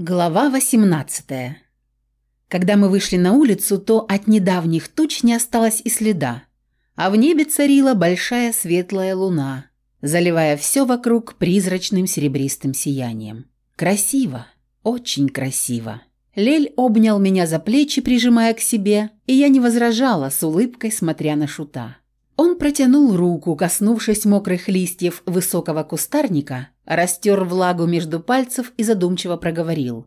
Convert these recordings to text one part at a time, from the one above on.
Глава 18. Когда мы вышли на улицу, то от недавних туч не осталось и следа, а в небе царила большая светлая луна, заливая все вокруг призрачным серебристым сиянием. Красиво, очень красиво. Лель обнял меня за плечи, прижимая к себе, и я не возражала, с улыбкой смотря на шута. Он протянул руку, коснувшись мокрых листьев высокого кустарника, растер влагу между пальцев и задумчиво проговорил.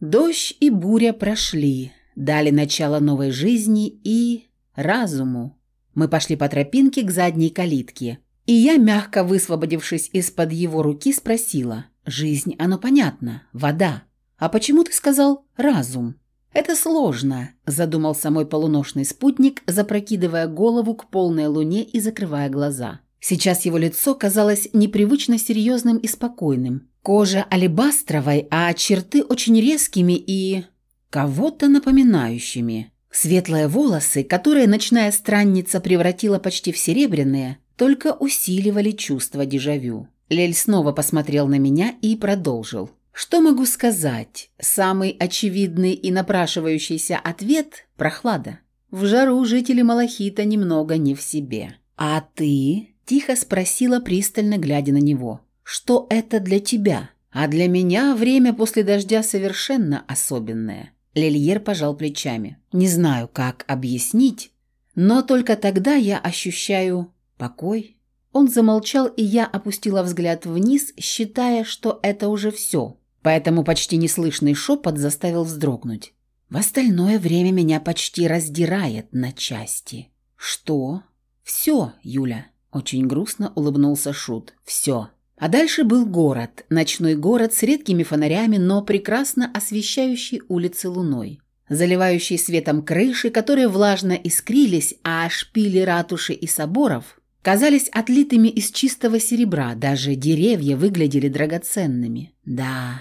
Дождь и буря прошли, дали начало новой жизни и... разуму. Мы пошли по тропинке к задней калитке, и я, мягко высвободившись из-под его руки, спросила. «Жизнь, оно понятно, вода. А почему ты сказал «разум»?» «Это сложно», – задумался мой полуношный спутник, запрокидывая голову к полной луне и закрывая глаза. Сейчас его лицо казалось непривычно серьезным и спокойным. Кожа алебастровой, а черты очень резкими и... кого-то напоминающими. Светлые волосы, которые ночная странница превратила почти в серебряные, только усиливали чувство дежавю. Лель снова посмотрел на меня и продолжил. Что могу сказать? Самый очевидный и напрашивающийся ответ – прохлада. В жару жители Малахита немного не в себе. «А ты?» – тихо спросила, пристально глядя на него. «Что это для тебя?» «А для меня время после дождя совершенно особенное». Лильер пожал плечами. «Не знаю, как объяснить, но только тогда я ощущаю покой». Он замолчал, и я опустила взгляд вниз, считая, что это уже все, поэтому почти неслышный шепот заставил вздрогнуть. В остальное время меня почти раздирает на части. Что? Все, Юля. Очень грустно улыбнулся Шут. Все. А дальше был город, ночной город с редкими фонарями, но прекрасно освещающий улицы луной, заливающий светом крыши, которые влажно искрились, а шпили ратуши и соборов казались отлитыми из чистого серебра, даже деревья выглядели драгоценными. Да,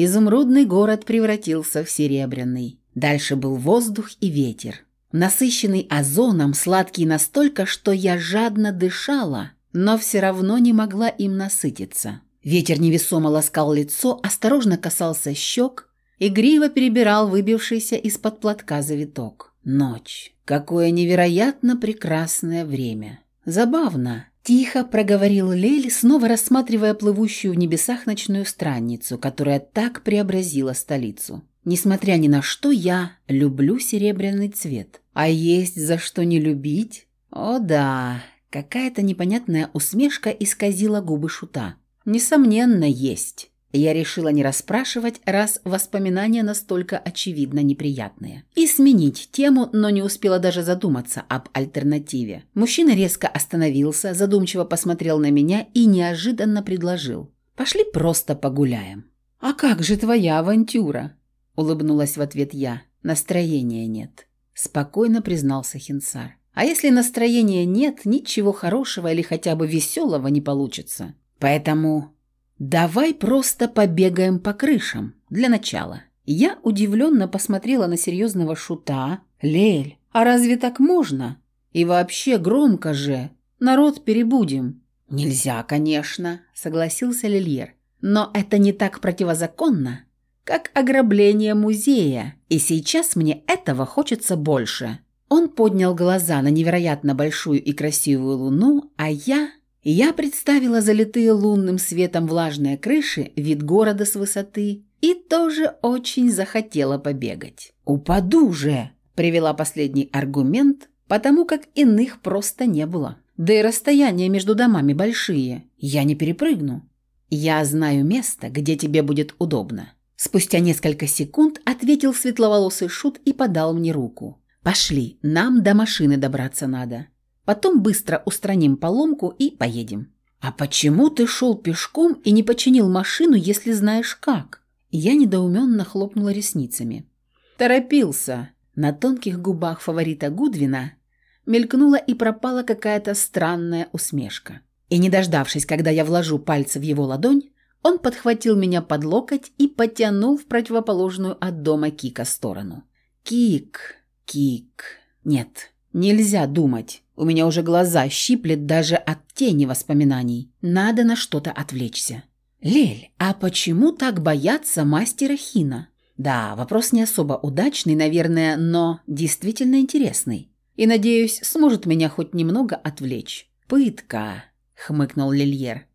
Изумрудный город превратился в серебряный. Дальше был воздух и ветер. Насыщенный озоном, сладкий настолько, что я жадно дышала, но все равно не могла им насытиться. Ветер невесомо ласкал лицо, осторожно касался щек, игриво перебирал выбившийся из-под платка завиток. Ночь. Какое невероятно прекрасное время. Забавно. Тихо проговорил Лель, снова рассматривая плывущую в небесах ночную странницу, которая так преобразила столицу. Несмотря ни на что, я люблю серебряный цвет. А есть за что не любить? О да, какая-то непонятная усмешка исказила губы шута. Несомненно, есть. Я решила не расспрашивать, раз воспоминания настолько очевидно неприятные. И сменить тему, но не успела даже задуматься об альтернативе. Мужчина резко остановился, задумчиво посмотрел на меня и неожиданно предложил. «Пошли просто погуляем». «А как же твоя авантюра?» – улыбнулась в ответ я. «Настроения нет», – спокойно признался Хинсар. «А если настроения нет, ничего хорошего или хотя бы веселого не получится. Поэтому «Давай просто побегаем по крышам, для начала». Я удивленно посмотрела на серьезного шута. «Лель, а разве так можно? И вообще громко же. Народ перебудем». «Нельзя, конечно», — согласился Лильер. «Но это не так противозаконно, как ограбление музея, и сейчас мне этого хочется больше». Он поднял глаза на невероятно большую и красивую луну, а я я представила залитые лунным светом влажные крыши, вид города с высоты и тоже очень захотела побегать. «Упаду же!» – привела последний аргумент, потому как иных просто не было. Да и расстояния между домами большие. Я не перепрыгну. Я знаю место, где тебе будет удобно. Спустя несколько секунд ответил светловолосый шут и подал мне руку. «Пошли, нам до машины добраться надо». Потом быстро устраним поломку и поедем». «А почему ты шел пешком и не починил машину, если знаешь как?» Я недоуменно хлопнула ресницами. «Торопился». На тонких губах фаворита Гудвина мелькнула и пропала какая-то странная усмешка. И не дождавшись, когда я вложу пальцы в его ладонь, он подхватил меня под локоть и потянул в противоположную от дома Кика сторону. «Кик, Кик, нет, нельзя думать. У меня уже глаза щиплет даже от тени воспоминаний. Надо на что-то отвлечься. «Лель, а почему так боятся мастера Хина?» «Да, вопрос не особо удачный, наверное, но действительно интересный. И, надеюсь, сможет меня хоть немного отвлечь». «Пытка», — хмыкнул Лильер.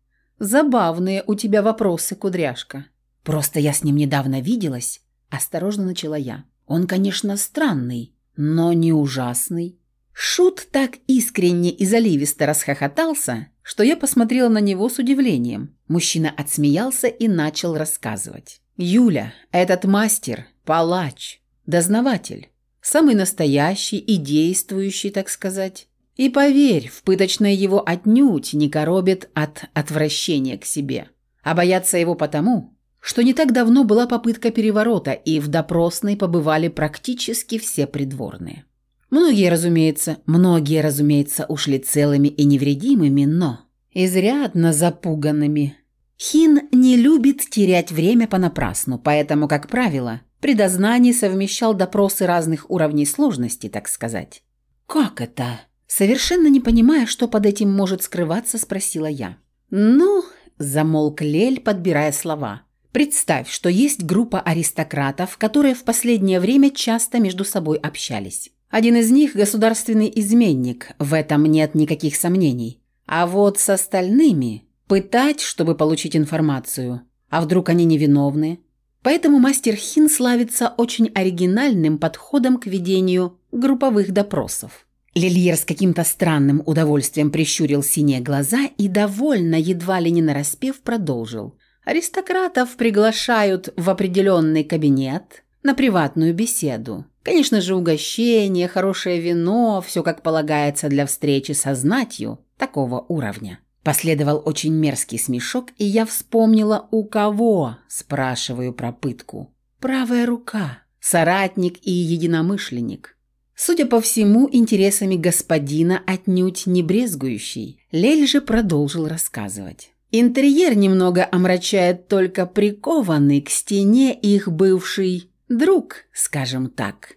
«Забавные у тебя вопросы, кудряшка». «Просто я с ним недавно виделась», — осторожно начала я. «Он, конечно, странный, но не ужасный». Шут так искренне и заливисто расхохотался, что я посмотрела на него с удивлением. Мужчина отсмеялся и начал рассказывать. «Юля, этот мастер – палач, дознаватель, самый настоящий и действующий, так сказать. И поверь, в пыточной его отнюдь не коробит от отвращения к себе, а боятся его потому, что не так давно была попытка переворота, и в допросной побывали практически все придворные. Многие, разумеется, многие, разумеется, ушли целыми и невредимыми, но изрядно запуганными. Хин не любит терять время понапрасну, поэтому, как правило, при дознании совмещал допросы разных уровней сложности, так сказать. «Как это?» Совершенно не понимая, что под этим может скрываться, спросила я. «Ну», – замолк Лель, подбирая слова. «Представь, что есть группа аристократов, которые в последнее время часто между собой общались. Один из них – государственный изменник, в этом нет никаких сомнений. А вот с остальными – пытать, чтобы получить информацию. А вдруг они невиновны? Поэтому мастер Хин славится очень оригинальным подходом к ведению групповых допросов. Лильер с каким-то странным удовольствием прищурил синие глаза и довольно, едва ли не нараспев, продолжил. Аристократов приглашают в определенный кабинет на приватную беседу. Конечно же, угощение, хорошее вино, все как полагается для встречи со знатью такого уровня. Последовал очень мерзкий смешок, и я вспомнила, у кого, спрашиваю про пытку. Правая рука, соратник и единомышленник. Судя по всему, интересами господина отнюдь не брезгующий, Лель же продолжил рассказывать. Интерьер немного омрачает только прикованный к стене их бывший Друг, скажем так,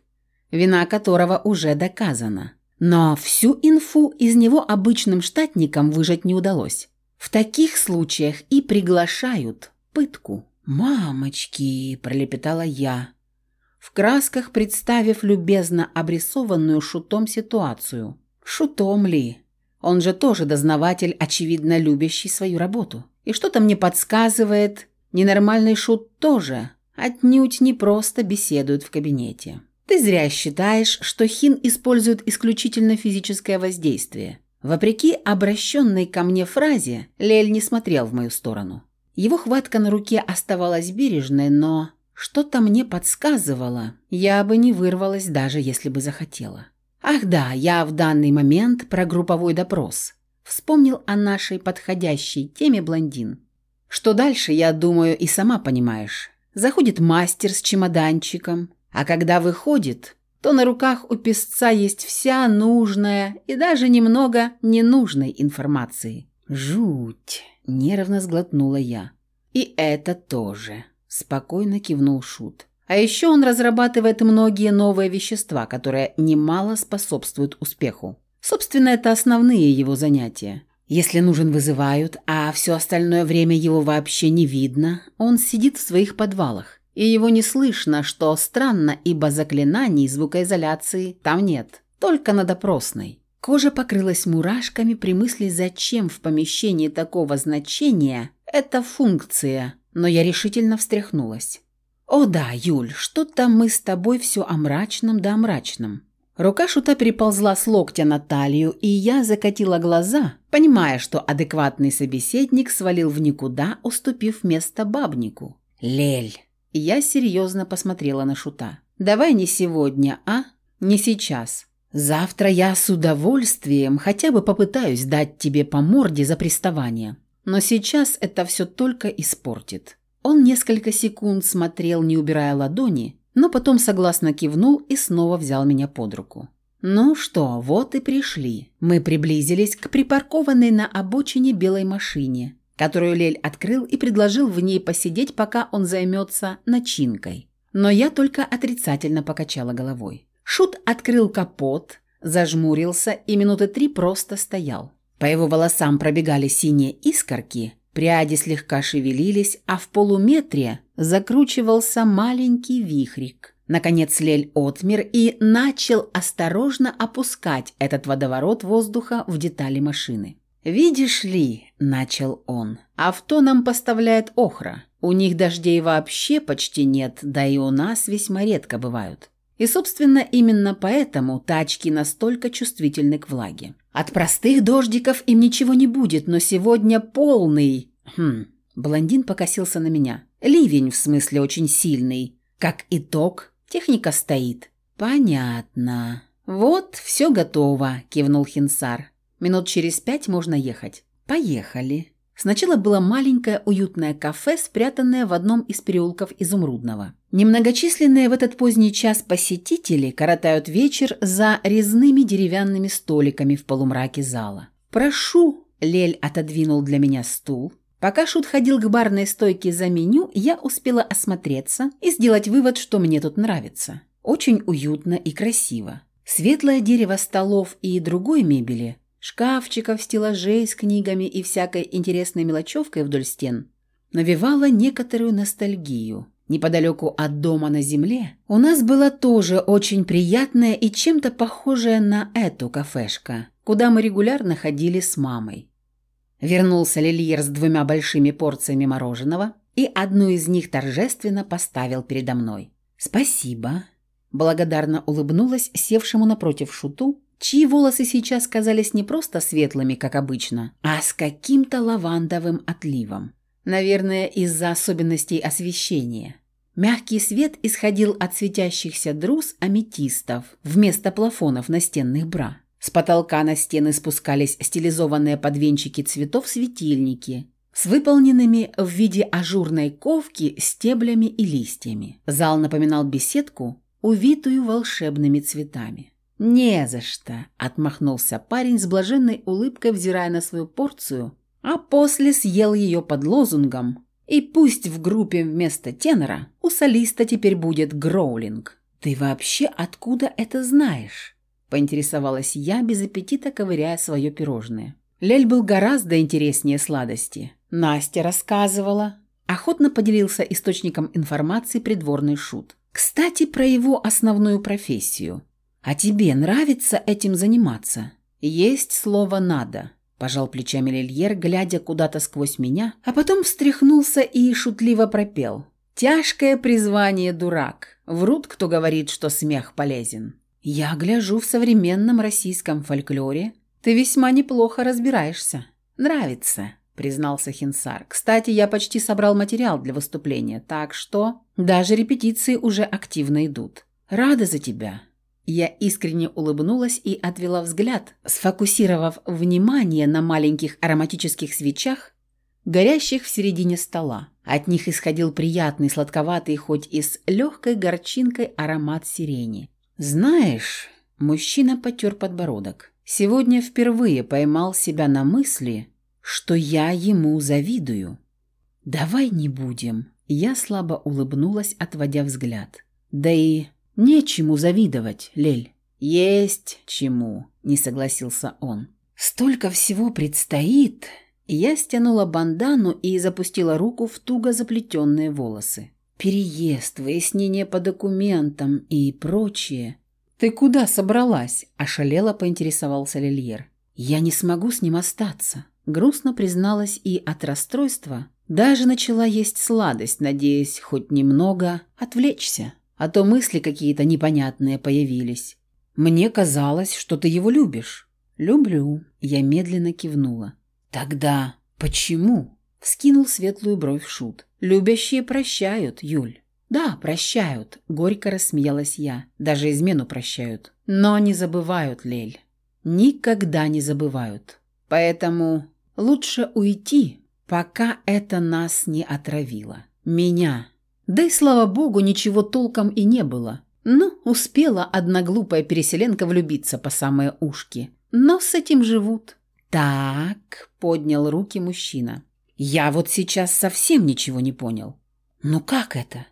вина которого уже доказана. Но всю инфу из него обычным штатникам выжать не удалось. В таких случаях и приглашают пытку. «Мамочки!» – пролепетала я, в красках представив любезно обрисованную шутом ситуацию. Шутом ли? Он же тоже дознаватель, очевидно любящий свою работу. И что-то мне подсказывает, ненормальный шут тоже отнюдь не просто беседуют в кабинете. Ты зря считаешь, что Хин использует исключительно физическое воздействие. Вопреки обращенной ко мне фразе, Лель не смотрел в мою сторону. Его хватка на руке оставалась бережной, но что-то мне подсказывало, я бы не вырвалась, даже если бы захотела. Ах да, я в данный момент про групповой допрос. Вспомнил о нашей подходящей теме блондин. Что дальше, я думаю, и сама понимаешь. Заходит мастер с чемоданчиком, а когда выходит, то на руках у песца есть вся нужная и даже немного ненужной информации. «Жуть!» – нервно сглотнула я. «И это тоже», – спокойно кивнул Шут. «А еще он разрабатывает многие новые вещества, которые немало способствуют успеху. Собственно, это основные его занятия. Если нужен, вызывают, а все остальное время его вообще не видно, он сидит в своих подвалах. И его не слышно, что странно, ибо заклинаний звукоизоляции там нет, только на допросной. Кожа покрылась мурашками при мысли, зачем в помещении такого значения эта функция, но я решительно встряхнулась. «О да, Юль, что-то мы с тобой все о мрачном да о мрачном. Рука шута переползла с локтя на талию, и я закатила глаза, понимая, что адекватный собеседник свалил в никуда, уступив место бабнику. «Лель!» Я серьезно посмотрела на шута. «Давай не сегодня, а? Не сейчас. Завтра я с удовольствием хотя бы попытаюсь дать тебе по морде за приставание. Но сейчас это все только испортит». Он несколько секунд смотрел, не убирая ладони, но потом согласно кивнул и снова взял меня под руку. «Ну что, вот и пришли. Мы приблизились к припаркованной на обочине белой машине, которую Лель открыл и предложил в ней посидеть, пока он займется начинкой. Но я только отрицательно покачала головой. Шут открыл капот, зажмурился и минуты три просто стоял. По его волосам пробегали синие искорки, Пряди слегка шевелились, а в полуметре закручивался маленький вихрик. Наконец Лель отмер и начал осторожно опускать этот водоворот воздуха в детали машины. «Видишь ли», – начал он, – «авто нам поставляет охра. У них дождей вообще почти нет, да и у нас весьма редко бывают. И, собственно, именно поэтому тачки настолько чувствительны к влаге. От простых дождиков им ничего не будет, но сегодня полный... Хм, блондин покосился на меня. Ливень, в смысле, очень сильный. Как итог, техника стоит. Понятно. Вот, все готово, кивнул Хинсар. Минут через пять можно ехать. Поехали. Сначала было маленькое уютное кафе, спрятанное в одном из переулков Изумрудного. Немногочисленные в этот поздний час посетители коротают вечер за резными деревянными столиками в полумраке зала. «Прошу!» – Лель отодвинул для меня стул. Пока Шут ходил к барной стойке за меню, я успела осмотреться и сделать вывод, что мне тут нравится. Очень уютно и красиво. Светлое дерево столов и другой мебели шкафчиков, стеллажей с книгами и всякой интересной мелочевкой вдоль стен, навевала некоторую ностальгию. Неподалеку от дома на земле у нас была тоже очень приятная и чем-то похожая на эту кафешка, куда мы регулярно ходили с мамой. Вернулся Лильер с двумя большими порциями мороженого и одну из них торжественно поставил передо мной. «Спасибо», – благодарно улыбнулась севшему напротив шуту чьи волосы сейчас казались не просто светлыми, как обычно, а с каким-то лавандовым отливом. Наверное, из-за особенностей освещения. Мягкий свет исходил от светящихся друз аметистов вместо плафонов настенных бра. С потолка на стены спускались стилизованные подвенчики цветов светильники с выполненными в виде ажурной ковки стеблями и листьями. Зал напоминал беседку, увитую волшебными цветами. «Не за что», – отмахнулся парень с блаженной улыбкой, взирая на свою порцию, а после съел ее под лозунгом «И пусть в группе вместо тенора у солиста теперь будет гроулинг». «Ты вообще откуда это знаешь?» – поинтересовалась я, без аппетита ковыряя свое пирожное. Лель был гораздо интереснее сладости. Настя рассказывала. Охотно поделился источником информации придворный шут. Кстати, про его основную профессию. «А тебе нравится этим заниматься?» «Есть слово «надо», – пожал плечами Лильер, глядя куда-то сквозь меня, а потом встряхнулся и шутливо пропел. «Тяжкое призвание, дурак. Врут, кто говорит, что смех полезен». «Я гляжу в современном российском фольклоре. Ты весьма неплохо разбираешься. Нравится», – признался Хинсар. «Кстати, я почти собрал материал для выступления, так что даже репетиции уже активно идут. Рада за тебя. Я искренне улыбнулась и отвела взгляд, сфокусировав внимание на маленьких ароматических свечах, горящих в середине стола. От них исходил приятный, сладковатый, хоть и с легкой горчинкой аромат сирени. «Знаешь...» – мужчина потер подбородок. «Сегодня впервые поймал себя на мысли, что я ему завидую». «Давай не будем». Я слабо улыбнулась, отводя взгляд. «Да и «Нечему завидовать, Лель». «Есть чему», — не согласился он. «Столько всего предстоит». Я стянула бандану и запустила руку в туго заплетенные волосы. «Переезд, выяснение по документам и прочее». «Ты куда собралась?» – ошалело поинтересовался Лильер. «Я не смогу с ним остаться», – грустно призналась и от расстройства даже начала есть сладость, надеясь хоть немного отвлечься а то мысли какие-то непонятные появились. Мне казалось, что ты его любишь. Люблю. Я медленно кивнула. Тогда почему? Вскинул светлую бровь Шут. Любящие прощают, Юль. Да, прощают, горько рассмеялась я. Даже измену прощают. Но не забывают, Лель. Никогда не забывают. Поэтому лучше уйти, пока это нас не отравило. Меня да и, слава богу, ничего толком и не было. Ну, успела одна глупая переселенка влюбиться по самые ушки. Но с этим живут. «Так», — поднял руки мужчина. «Я вот сейчас совсем ничего не понял». «Ну как это?»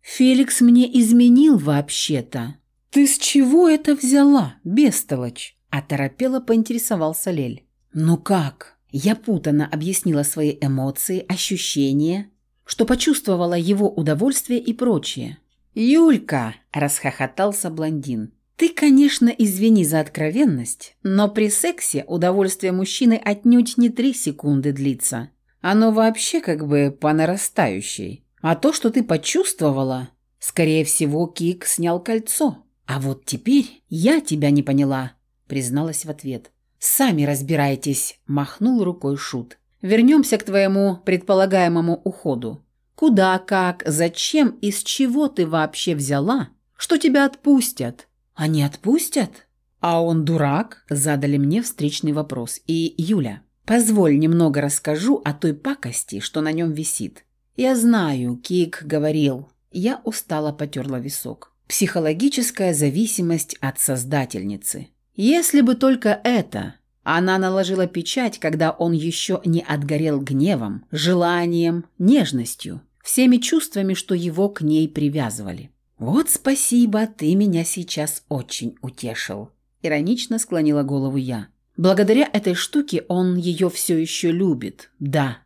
«Феликс мне изменил вообще-то». «Ты с чего это взяла, бестолочь?» Оторопело поинтересовался Лель. «Ну как?» Я путанно объяснила свои эмоции, ощущения, что почувствовала его удовольствие и прочее. «Юлька!» – расхохотался блондин. «Ты, конечно, извини за откровенность, но при сексе удовольствие мужчины отнюдь не три секунды длится. Оно вообще как бы по нарастающей. А то, что ты почувствовала, скорее всего, Кик снял кольцо. А вот теперь я тебя не поняла», – призналась в ответ. «Сами разбирайтесь», – махнул рукой Шут. «Вернемся к твоему предполагаемому уходу. Куда, как, зачем, из чего ты вообще взяла, что тебя отпустят?» «Они отпустят?» «А он дурак?» – задали мне встречный вопрос. «И, Юля, позволь немного расскажу о той пакости, что на нем висит. Я знаю, Кик говорил». Я устало потерла висок. «Психологическая зависимость от создательницы. Если бы только это...» Она наложила печать, когда он еще не отгорел гневом, желанием, нежностью, всеми чувствами, что его к ней привязывали. «Вот спасибо, ты меня сейчас очень утешил», – иронично склонила голову я. «Благодаря этой штуке он ее все еще любит, да».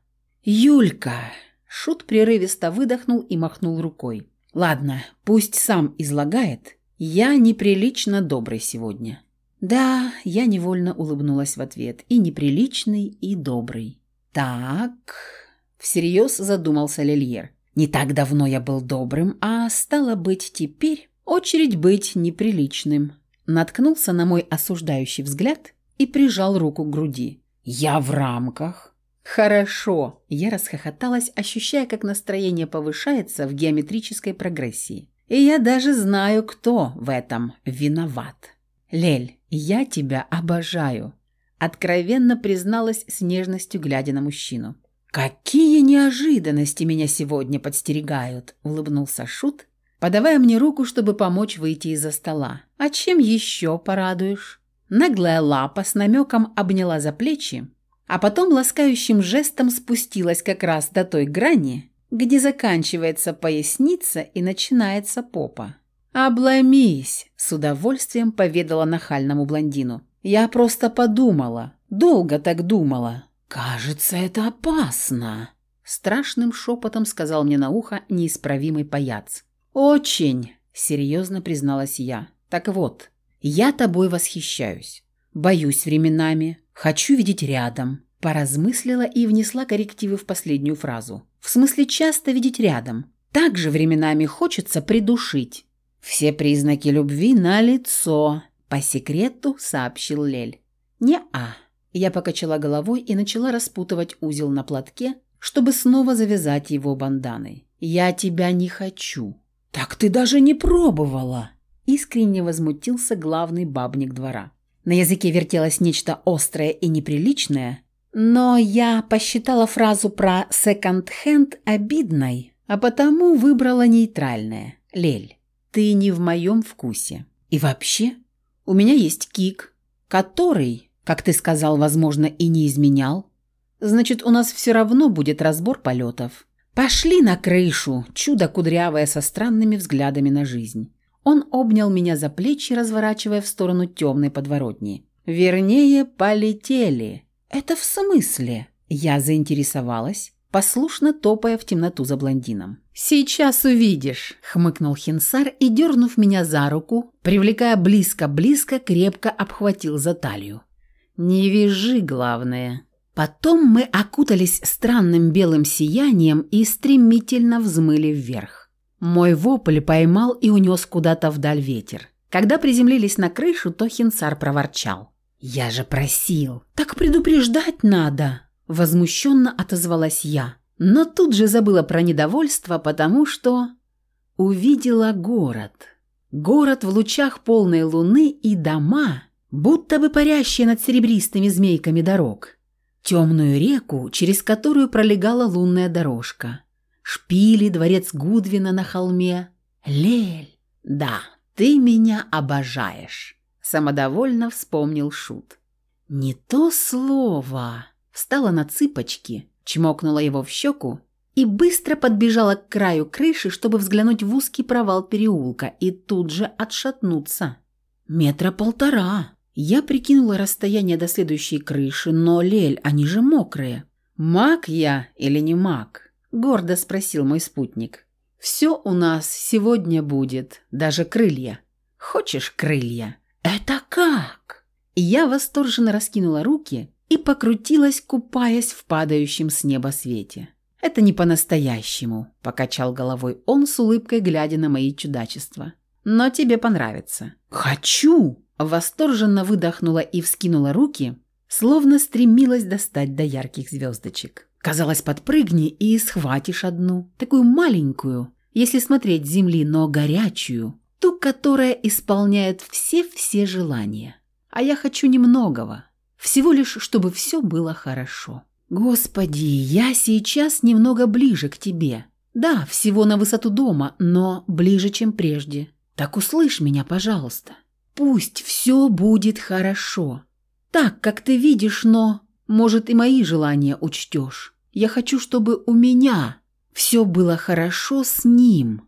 «Юлька!» – Шут прерывисто выдохнул и махнул рукой. «Ладно, пусть сам излагает. Я неприлично добрый сегодня». «Да», – я невольно улыбнулась в ответ. «И неприличный, и добрый». «Так...» – всерьез задумался Лильер. Не так давно я был добрым, а стало быть теперь очередь быть неприличным. Наткнулся на мой осуждающий взгляд и прижал руку к груди. «Я в рамках». «Хорошо!» Я расхохоталась, ощущая, как настроение повышается в геометрической прогрессии. «И я даже знаю, кто в этом виноват». «Лель, я тебя обожаю», – откровенно призналась с нежностью, глядя на мужчину. «Какие неожиданности меня сегодня подстерегают!» – улыбнулся Шут, подавая мне руку, чтобы помочь выйти из-за стола. «А чем еще порадуешь?» Наглая лапа с намеком обняла за плечи, а потом ласкающим жестом спустилась как раз до той грани, где заканчивается поясница и начинается попа. «Обломись!» – с удовольствием поведала нахальному блондину. «Я просто подумала, долго так думала, «Кажется, это опасно», – страшным шепотом сказал мне на ухо неисправимый паяц. «Очень», – серьезно призналась я. «Так вот, я тобой восхищаюсь. Боюсь временами, хочу видеть рядом». Поразмыслила и внесла коррективы в последнюю фразу. В смысле, часто видеть рядом. Также временами хочется придушить. Все признаки любви на лицо, по секрету сообщил Лель. Не-а. Я покачала головой и начала распутывать узел на платке, чтобы снова завязать его банданой. «Я тебя не хочу». «Так ты даже не пробовала!» Искренне возмутился главный бабник двора. На языке вертелось нечто острое и неприличное, но я посчитала фразу про секонд-хенд обидной, а потому выбрала нейтральное. «Лель, ты не в моем вкусе. И вообще, у меня есть кик, который как ты сказал, возможно, и не изменял. Значит, у нас все равно будет разбор полетов. Пошли на крышу, чудо кудрявое со странными взглядами на жизнь. Он обнял меня за плечи, разворачивая в сторону темной подворотни. Вернее, полетели. Это в смысле? Я заинтересовалась, послушно топая в темноту за блондином. «Сейчас увидишь», — хмыкнул Хинсар и, дернув меня за руку, привлекая близко-близко, крепко обхватил за талию. «Не вяжи, главное». Потом мы окутались странным белым сиянием и стремительно взмыли вверх. Мой вопль поймал и унес куда-то вдаль ветер. Когда приземлились на крышу, то Хинсар проворчал. «Я же просил! Так предупреждать надо!» Возмущенно отозвалась я. Но тут же забыла про недовольство, потому что... Увидела город. Город в лучах полной луны и дома, будто бы парящие над серебристыми змейками дорог. Темную реку, через которую пролегала лунная дорожка. Шпили, дворец Гудвина на холме. Лель, да, ты меня обожаешь, самодовольно вспомнил Шут. Не то слово. Встала на цыпочки, чмокнула его в щеку и быстро подбежала к краю крыши, чтобы взглянуть в узкий провал переулка и тут же отшатнуться. Метра полтора. Я прикинула расстояние до следующей крыши, но, Лель, они же мокрые. «Маг я или не маг?» – гордо спросил мой спутник. «Все у нас сегодня будет, даже крылья. Хочешь крылья?» «Это как?» Я восторженно раскинула руки и покрутилась, купаясь в падающем с неба свете. «Это не по-настоящему», – покачал головой он с улыбкой, глядя на мои чудачества. «Но тебе понравится». «Хочу!» – восторженно выдохнула и вскинула руки, словно стремилась достать до ярких звездочек. Казалось, подпрыгни и схватишь одну, такую маленькую, если смотреть с земли, но горячую, ту, которая исполняет все-все желания. А я хочу немногого, всего лишь, чтобы все было хорошо. Господи, я сейчас немного ближе к тебе. Да, всего на высоту дома, но ближе, чем прежде. Так услышь меня, пожалуйста. Пусть все будет хорошо. Так, как ты видишь, но, может, и мои желания учтешь. Я хочу, чтобы у меня все было хорошо с ним,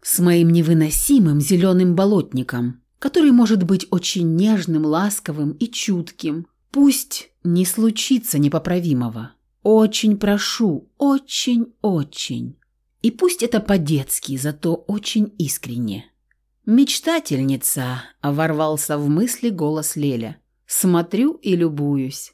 с моим невыносимым зеленым болотником, который может быть очень нежным, ласковым и чутким. Пусть не случится непоправимого. Очень прошу, очень-очень. И пусть это по-детски, зато очень искренне. «Мечтательница», – ворвался в мысли голос Леля. «Смотрю и любуюсь».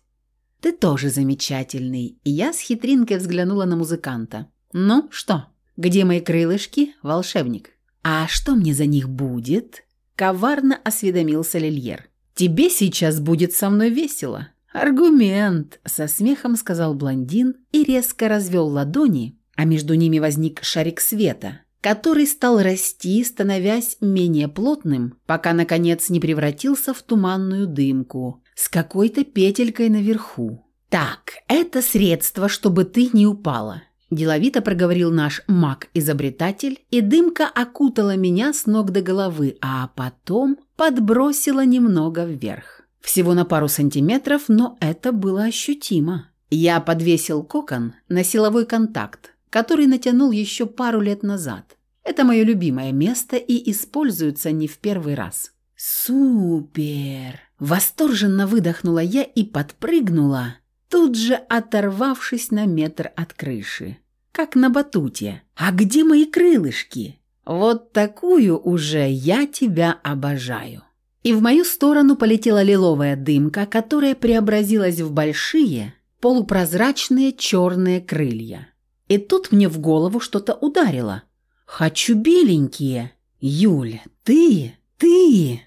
«Ты тоже замечательный». Я с хитринкой взглянула на музыканта. «Ну что, где мои крылышки, волшебник?» «А что мне за них будет?» Коварно осведомился Лильер. «Тебе сейчас будет со мной весело». «Аргумент», – со смехом сказал блондин и резко развел ладони, а между ними возник шарик света, который стал расти, становясь менее плотным, пока, наконец, не превратился в туманную дымку с какой-то петелькой наверху. «Так, это средство, чтобы ты не упала. Деловито проговорил наш маг-изобретатель, и дымка окутала меня с ног до головы, а потом подбросила немного вверх. Всего на пару сантиметров, но это было ощутимо. Я подвесил кокон на силовой контакт, который натянул еще пару лет назад. Это мое любимое место и используется не в первый раз. «Супер!» Восторженно выдохнула я и подпрыгнула, тут же оторвавшись на метр от крыши. Как на батуте. «А где мои крылышки?» «Вот такую уже я тебя обожаю». И в мою сторону полетела лиловая дымка, которая преобразилась в большие, полупрозрачные черные крылья. И тут мне в голову что-то ударило. «Хочу беленькие!» «Юль, ты, ты!»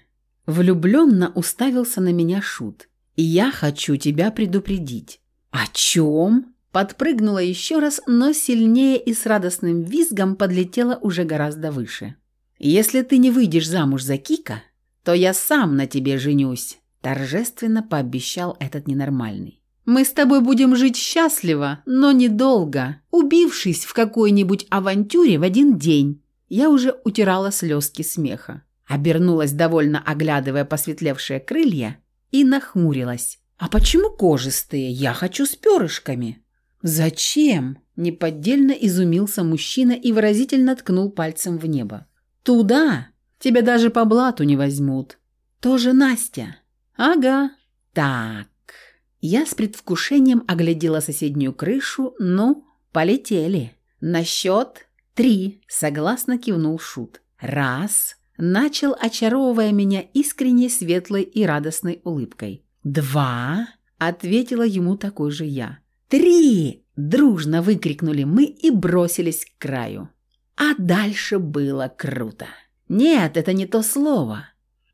Влюбленно уставился на меня Шут. «Я хочу тебя предупредить». «О чем?» Подпрыгнула еще раз, но сильнее и с радостным визгом подлетела уже гораздо выше. «Если ты не выйдешь замуж за Кика, то я сам на тебе женюсь», торжественно пообещал этот ненормальный. «Мы с тобой будем жить счастливо, но недолго, убившись в какой-нибудь авантюре в один день». Я уже утирала слезки смеха. Обернулась, довольно оглядывая посветлевшие крылья, и нахмурилась. «А почему кожистые? Я хочу с перышками». «Зачем?» – неподдельно изумился мужчина и выразительно ткнул пальцем в небо. «Туда! Тебя даже по блату не возьмут. Тоже Настя?» «Ага. Так». Я с предвкушением оглядела соседнюю крышу. «Ну, полетели. На счет три», – согласно кивнул Шут. «Раз». Начал, очаровывая меня искренней, светлой и радостной улыбкой. «Два», – ответила ему такой же я. «Три!» – дружно выкрикнули мы и бросились к краю. А дальше было круто. Нет, это не то слово.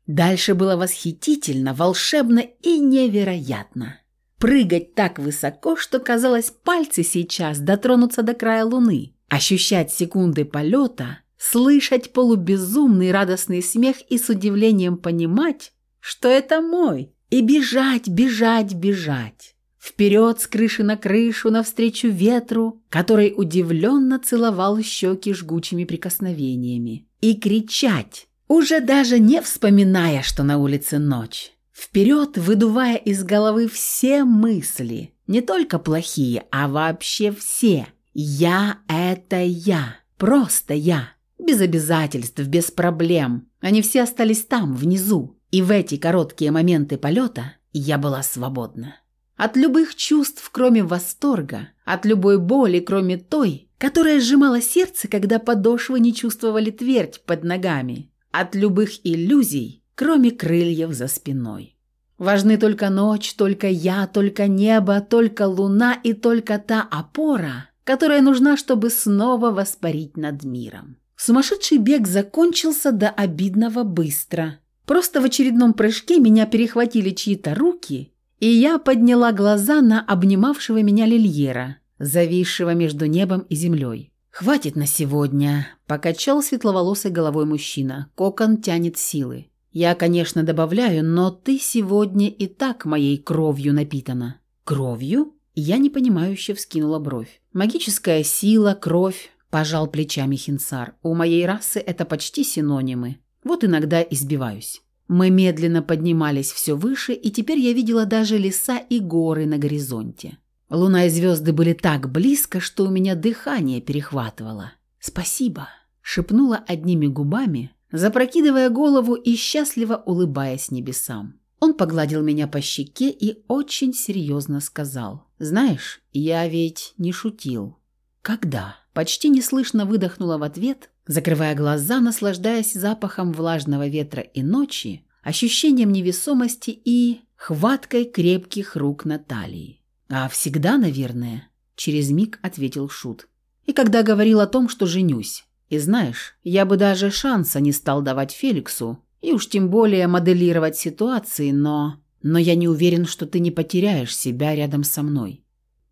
Дальше было восхитительно, волшебно и невероятно. Прыгать так высоко, что казалось, пальцы сейчас дотронутся до края луны. Ощущать секунды полета, слышать полубезумный радостный смех и с удивлением понимать, что это мой. И бежать, бежать, бежать. Вперед с крыши на крышу, навстречу ветру, который удивленно целовал щеки жгучими прикосновениями. И кричать, уже даже не вспоминая, что на улице ночь. Вперед, выдувая из головы все мысли, не только плохие, а вообще все. Я – это я, просто я, без обязательств, без проблем. Они все остались там, внизу. И в эти короткие моменты полета я была свободна. От любых чувств, кроме восторга, от любой боли, кроме той, которая сжимала сердце, когда подошвы не чувствовали твердь под ногами, от любых иллюзий, кроме крыльев за спиной. Важны только ночь, только я, только небо, только луна и только та опора, которая нужна, чтобы снова воспарить над миром. Сумасшедший бег закончился до обидного быстро. Просто в очередном прыжке меня перехватили чьи-то руки, и я подняла глаза на обнимавшего меня Лильера, зависшего между небом и землей. «Хватит на сегодня», – покачал светловолосой головой мужчина. Кокон тянет силы. Я, конечно, добавляю, но ты сегодня и так моей кровью напитана. Кровью? Я непонимающе вскинула бровь. Магическая сила, кровь, пожал плечами Хинсар. У моей расы это почти синонимы. Вот иногда избиваюсь. Мы медленно поднимались все выше, и теперь я видела даже леса и горы на горизонте. Луна и звезды были так близко, что у меня дыхание перехватывало. «Спасибо», — шепнула одними губами, запрокидывая голову и счастливо улыбаясь небесам. Он погладил меня по щеке и очень серьезно сказал. «Знаешь, я ведь не шутил». «Когда?» Почти неслышно выдохнула в ответ, закрывая глаза, наслаждаясь запахом влажного ветра и ночи, ощущением невесомости и хваткой крепких рук Натальи. «А всегда, наверное», – через миг ответил Шут. «И когда говорил о том, что женюсь, и знаешь, я бы даже шанса не стал давать Феликсу, и уж тем более моделировать ситуации, но... Но я не уверен, что ты не потеряешь себя рядом со мной».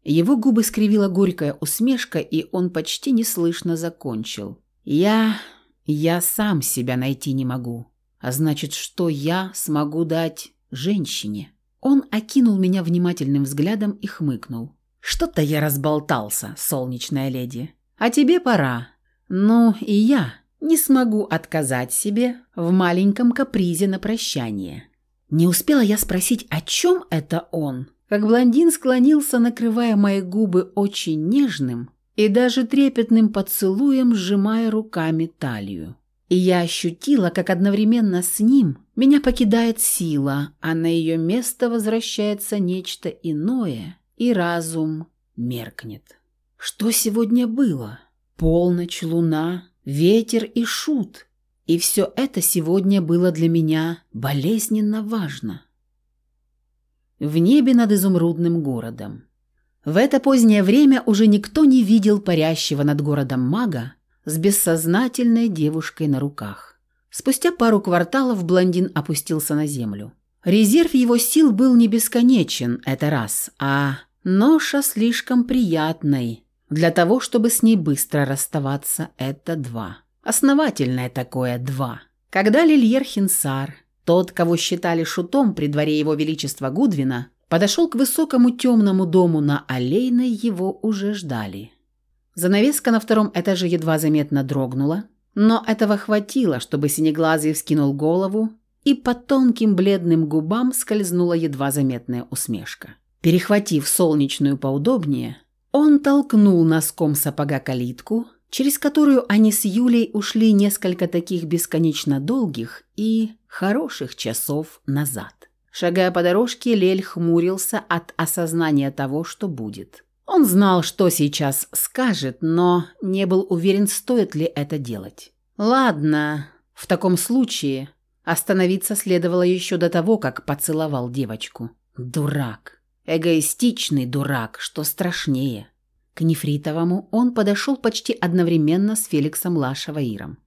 Его губы скривила горькая усмешка, и он почти неслышно закончил. «Я... я сам себя найти не могу. А значит, что я смогу дать женщине?» Он окинул меня внимательным взглядом и хмыкнул. «Что-то я разболтался, солнечная леди. А тебе пора. Ну, и я не смогу отказать себе в маленьком капризе на прощание. Не успела я спросить, о чем это он, как блондин склонился, накрывая мои губы очень нежным и даже трепетным поцелуем, сжимая руками талию. И я ощутила, как одновременно с ним меня покидает сила, а на ее место возвращается нечто иное, и разум меркнет. Что сегодня было? Полночь, луна, ветер и шут. И все это сегодня было для меня болезненно важно. В небе над изумрудным городом. В это позднее время уже никто не видел парящего над городом мага с бессознательной девушкой на руках. Спустя пару кварталов блондин опустился на землю. Резерв его сил был не бесконечен, это раз, а ноша слишком приятной, для того, чтобы с ней быстро расставаться, это два. Основательное такое два. Когда Лильер Хинсар, тот, кого считали шутом при дворе его величества Гудвина, подошел к высокому темному дому на Аллейной, его уже ждали. Занавеска на втором этаже едва заметно дрогнула, но этого хватило, чтобы Синеглазый вскинул голову, и по тонким бледным губам скользнула едва заметная усмешка. Перехватив солнечную поудобнее, он толкнул носком сапога калитку, через которую они с Юлей ушли несколько таких бесконечно долгих и хороших часов назад. Шагая по дорожке, Лель хмурился от осознания того, что будет. Он знал, что сейчас скажет, но не был уверен, стоит ли это делать. «Ладно, в таком случае остановиться следовало еще до того, как поцеловал девочку. Дурак». Эгоистичный дурак, что страшнее. К Нефритовому он подошел почти одновременно с Феликсом Лашаваиром.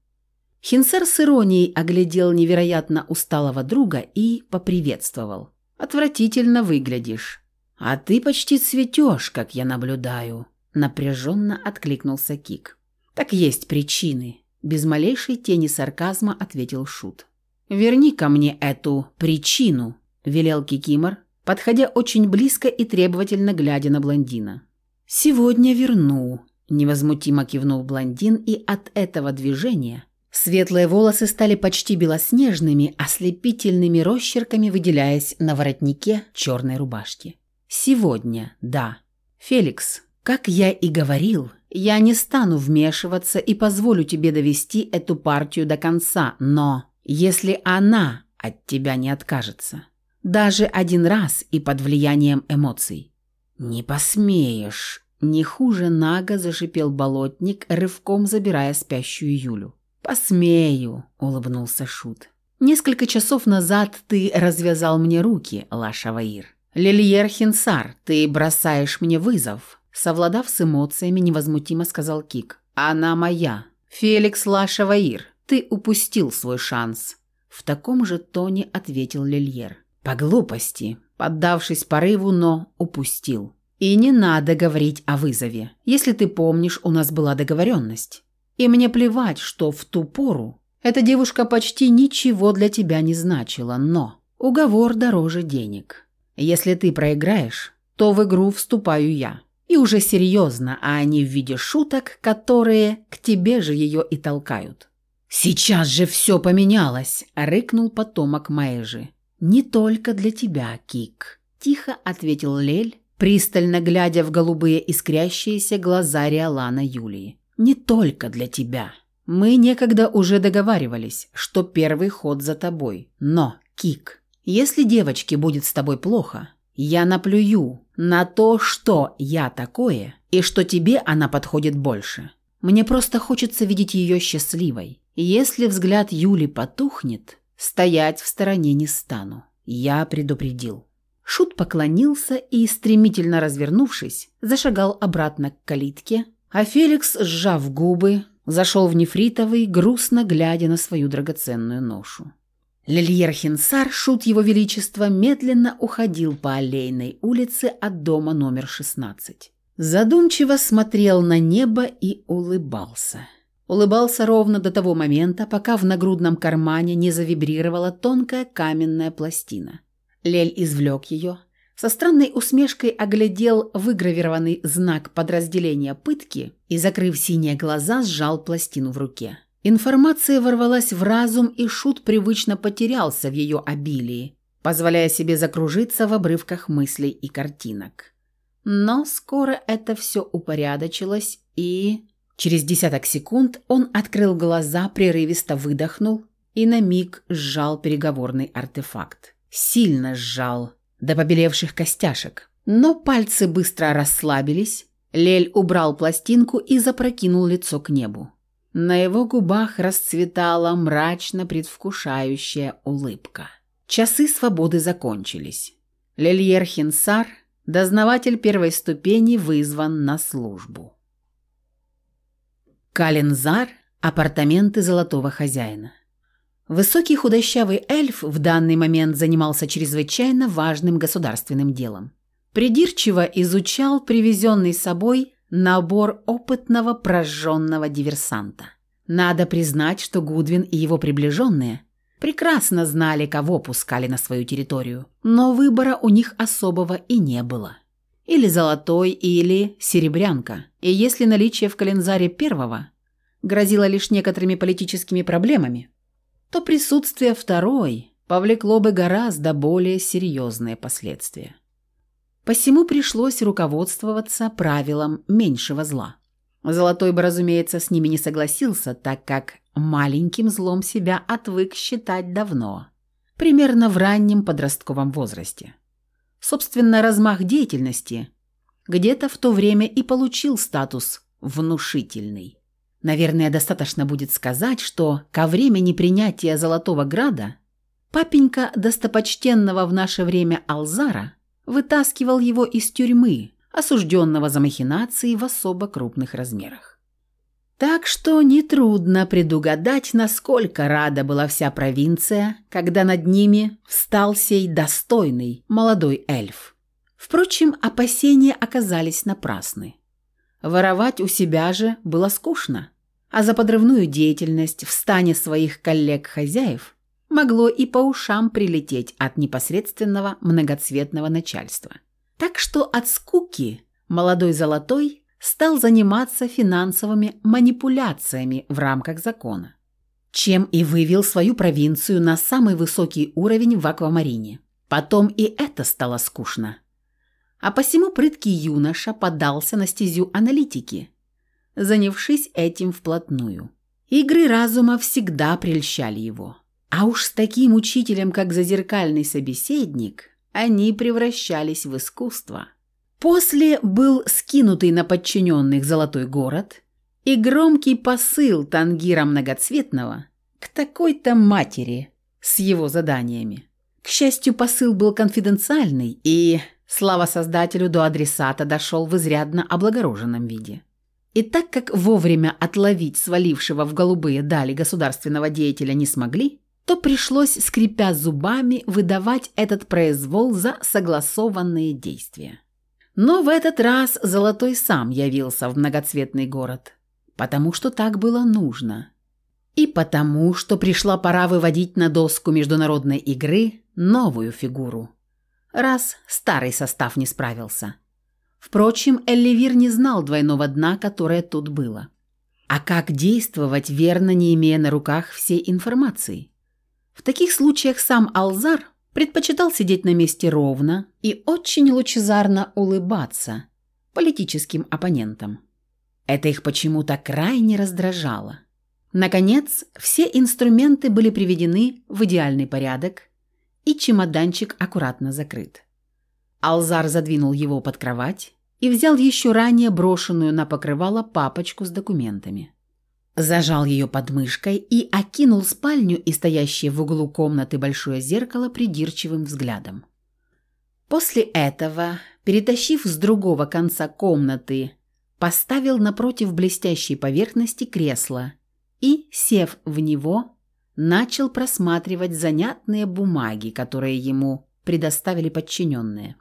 Хинсер с иронией оглядел невероятно усталого друга и поприветствовал. «Отвратительно выглядишь. А ты почти цветешь, как я наблюдаю», – напряженно откликнулся Кик. «Так есть причины», – без малейшей тени сарказма ответил Шут. «Верни ко мне эту причину», – велел Кикимор, подходя очень близко и требовательно глядя на блондина. «Сегодня верну», – невозмутимо кивнул блондин, и от этого движения светлые волосы стали почти белоснежными, ослепительными росчерками выделяясь на воротнике черной рубашки. «Сегодня, да. Феликс, как я и говорил, я не стану вмешиваться и позволю тебе довести эту партию до конца, но если она от тебя не откажется. Даже один раз и под влиянием эмоций. «Не посмеешь!» Не хуже Нага зашипел болотник, рывком забирая спящую Юлю. «Посмею!» – улыбнулся Шут. «Несколько часов назад ты развязал мне руки, Лашаваир. Лильер Хинсар, ты бросаешь мне вызов!» Совладав с эмоциями, невозмутимо сказал Кик. «Она моя. Феликс Лашаваир, ты упустил свой шанс». В таком же тоне ответил Лильер. «По глупости, поддавшись порыву, но упустил. И не надо говорить о вызове. Если ты помнишь, у нас была договоренность. И мне плевать, что в ту пору эта девушка почти ничего для тебя не значила, но уговор дороже денег. Если ты проиграешь, то в игру вступаю я. И уже серьезно, а не в виде шуток, которые к тебе же ее и толкают. «Сейчас же все поменялось!» – рыкнул потомок Маэжи. «Не только для тебя, Кик», – тихо ответил Лель, пристально глядя в голубые искрящиеся глаза Риолана Юлии. «Не только для тебя. Мы некогда уже договаривались, что первый ход за тобой. Но, Кик, если девочке будет с тобой плохо, я наплюю на то, что я такое, и что тебе она подходит больше. Мне просто хочется видеть ее счастливой. Если взгляд Юли потухнет, стоять в стороне не стану. Я предупредил». Шут поклонился и, стремительно развернувшись, зашагал обратно к калитке, а Феликс, сжав губы, зашел в нефритовый, грустно глядя на свою драгоценную ношу. Лильер Хинсар, шут его величества, медленно уходил по аллейной улице от дома номер 16. Задумчиво смотрел на небо и улыбался. Улыбался ровно до того момента, пока в нагрудном кармане не завибрировала тонкая каменная пластина – Лель извлек ее, со странной усмешкой оглядел выгравированный знак подразделения пытки и, закрыв синие глаза, сжал пластину в руке. Информация ворвалась в разум, и Шут привычно потерялся в ее обилии, позволяя себе закружиться в обрывках мыслей и картинок. Но скоро это все упорядочилось, и... Через десяток секунд он открыл глаза, прерывисто выдохнул и на миг сжал переговорный артефакт сильно сжал до побелевших костяшек. Но пальцы быстро расслабились, Лель убрал пластинку и запрокинул лицо к небу. На его губах расцветала мрачно предвкушающая улыбка. Часы свободы закончились. Лельер Хинсар, дознаватель первой ступени, вызван на службу. Калензар – апартаменты золотого хозяина. Высокий худощавый эльф в данный момент занимался чрезвычайно важным государственным делом. Придирчиво изучал привезенный с собой набор опытного прожженного диверсанта. Надо признать, что Гудвин и его приближенные прекрасно знали, кого пускали на свою территорию, но выбора у них особого и не было. Или золотой, или серебрянка. И если наличие в календаре первого грозило лишь некоторыми политическими проблемами, то присутствие второй повлекло бы гораздо более серьезные последствия. Посему пришлось руководствоваться правилом меньшего зла. Золотой бы, разумеется, с ними не согласился, так как маленьким злом себя отвык считать давно, примерно в раннем подростковом возрасте. Собственно, размах деятельности где-то в то время и получил статус «внушительный». Наверное, достаточно будет сказать, что ко времени принятия Золотого Града папенька достопочтенного в наше время Алзара вытаскивал его из тюрьмы, осужденного за махинации в особо крупных размерах. Так что нетрудно предугадать, насколько рада была вся провинция, когда над ними встал сей достойный молодой эльф. Впрочем, опасения оказались напрасны. Воровать у себя же было скучно а за подрывную деятельность в стане своих коллег-хозяев могло и по ушам прилететь от непосредственного многоцветного начальства. Так что от скуки молодой золотой стал заниматься финансовыми манипуляциями в рамках закона, чем и вывел свою провинцию на самый высокий уровень в аквамарине. Потом и это стало скучно. А посему прыткий юноша подался на стезю аналитики – занявшись этим вплотную. Игры разума всегда прельщали его. А уж с таким учителем, как зазеркальный собеседник, они превращались в искусство. После был скинутый на подчиненных золотой город и громкий посыл Тангира Многоцветного к такой-то матери с его заданиями. К счастью, посыл был конфиденциальный, и, слава создателю, до адресата дошел в изрядно облагороженном виде. И так как вовремя отловить свалившего в голубые дали государственного деятеля не смогли, то пришлось, скрипя зубами, выдавать этот произвол за согласованные действия. Но в этот раз Золотой сам явился в многоцветный город, потому что так было нужно. И потому, что пришла пора выводить на доску международной игры новую фигуру, раз старый состав не справился. Впрочем, Элливир не знал двойного дна, которое тут было. А как действовать, верно не имея на руках всей информации? В таких случаях сам Алзар предпочитал сидеть на месте ровно и очень лучезарно улыбаться политическим оппонентам. Это их почему-то крайне раздражало. Наконец, все инструменты были приведены в идеальный порядок, и чемоданчик аккуратно закрыт. Алзар задвинул его под кровать и взял еще ранее брошенную на покрывало папочку с документами. Зажал ее под мышкой и окинул спальню и стоящее в углу комнаты большое зеркало придирчивым взглядом. После этого, перетащив с другого конца комнаты, поставил напротив блестящей поверхности кресло и, сев в него, начал просматривать занятные бумаги, которые ему предоставили подчиненные.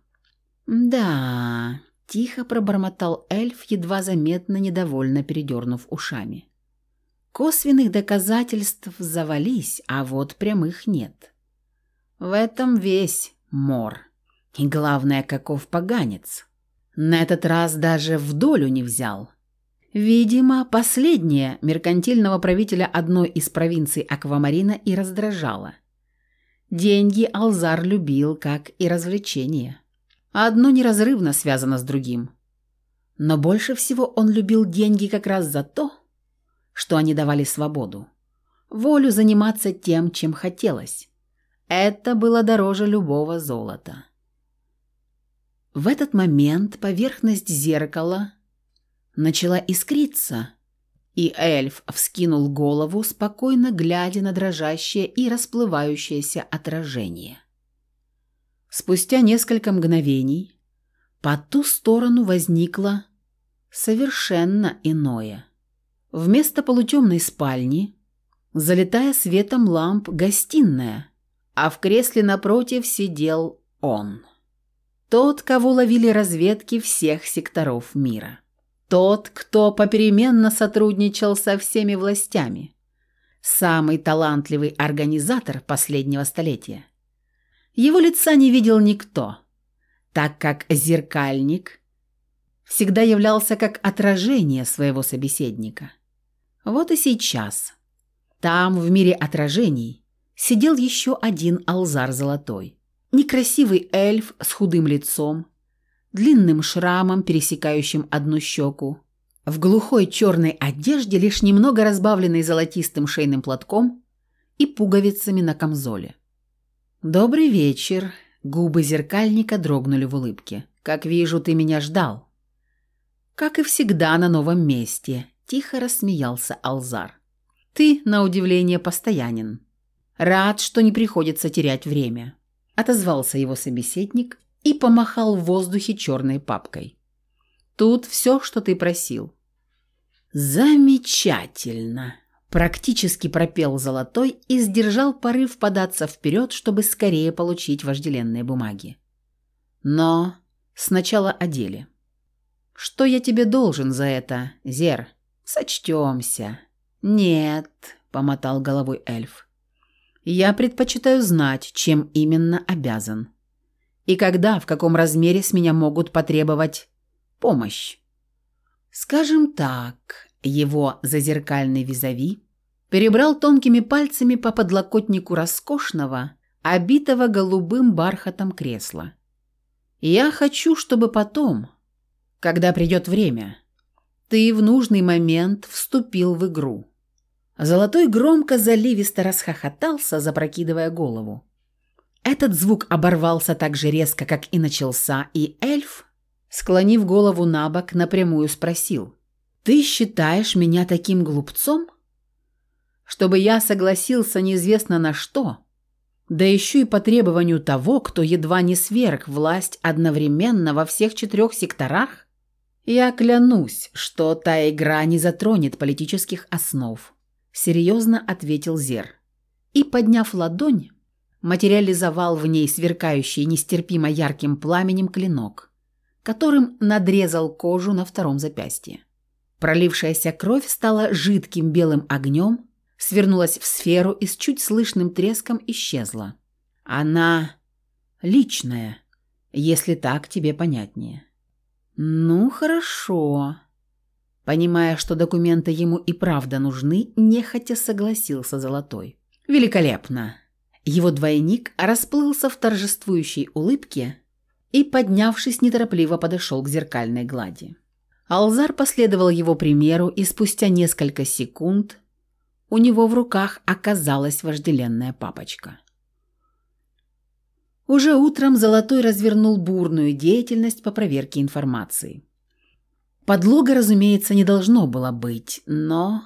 «Да», – тихо пробормотал эльф, едва заметно недовольно передернув ушами. Косвенных доказательств завались, а вот прямых нет. В этом весь мор. И главное, каков поганец. На этот раз даже в долю не взял. Видимо, последнее меркантильного правителя одной из провинций Аквамарина и раздражало. Деньги Алзар любил, как и развлечения. Одно неразрывно связано с другим. Но больше всего он любил деньги как раз за то, что они давали свободу. Волю заниматься тем, чем хотелось. Это было дороже любого золота. В этот момент поверхность зеркала начала искриться, и эльф вскинул голову, спокойно глядя на дрожащее и расплывающееся отражение. Спустя несколько мгновений по ту сторону возникло совершенно иное – Вместо полутемной спальни, залитая светом ламп, гостиная, а в кресле напротив сидел он. Тот, кого ловили разведки всех секторов мира. Тот, кто попеременно сотрудничал со всеми властями. Самый талантливый организатор последнего столетия. Его лица не видел никто, так как зеркальник всегда являлся как отражение своего собеседника. Вот и сейчас. Там, в мире отражений, сидел еще один алзар золотой. Некрасивый эльф с худым лицом, длинным шрамом, пересекающим одну щеку, в глухой черной одежде, лишь немного разбавленной золотистым шейным платком и пуговицами на камзоле. «Добрый вечер», — губы зеркальника дрогнули в улыбке. «Как вижу, ты меня ждал». Как и всегда на новом месте, Тихо рассмеялся Алзар. «Ты, на удивление, постоянен. Рад, что не приходится терять время», – отозвался его собеседник и помахал в воздухе черной папкой. «Тут все, что ты просил». «Замечательно!» – практически пропел Золотой и сдержал порыв податься вперед, чтобы скорее получить вожделенные бумаги. «Но сначала о деле. Что я тебе должен за это, Зер?» «Сочтемся». «Нет», — помотал головой эльф. «Я предпочитаю знать, чем именно обязан. И когда, в каком размере с меня могут потребовать помощь». Скажем так, его зазеркальный визави перебрал тонкими пальцами по подлокотнику роскошного, обитого голубым бархатом кресла. «Я хочу, чтобы потом, когда придет время, ты в нужный момент вступил в игру. Золотой громко заливисто расхохотался, запрокидывая голову. Этот звук оборвался так же резко, как и начался, и эльф, склонив голову на бок, напрямую спросил. «Ты считаешь меня таким глупцом? Чтобы я согласился неизвестно на что, да еще и по требованию того, кто едва не сверг власть одновременно во всех четырех секторах? Я клянусь, что та игра не затронет политических основ», — серьезно ответил Зер. И, подняв ладонь, материализовал в ней сверкающий нестерпимо ярким пламенем клинок, которым надрезал кожу на втором запястье. Пролившаяся кровь стала жидким белым огнем, свернулась в сферу и с чуть слышным треском исчезла. Она личная, если так тебе понятнее. Ну, хорошо. Понимая, что документы ему и правда нужны, нехотя согласился Золотой. Великолепно. Его двойник расплылся в торжествующей улыбке и, поднявшись, неторопливо подошел к зеркальной глади. Алзар последовал его примеру, и спустя несколько секунд у него в руках оказалась вожделенная папочка. Уже утром Золотой развернул бурную деятельность по проверке информации. Подлога, разумеется, не должно было быть, но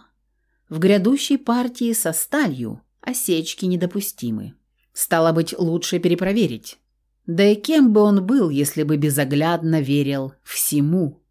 в грядущей партии со сталью осечки недопустимы. Стало быть, лучше перепроверить. Да и кем бы он был, если бы безоглядно верил всему,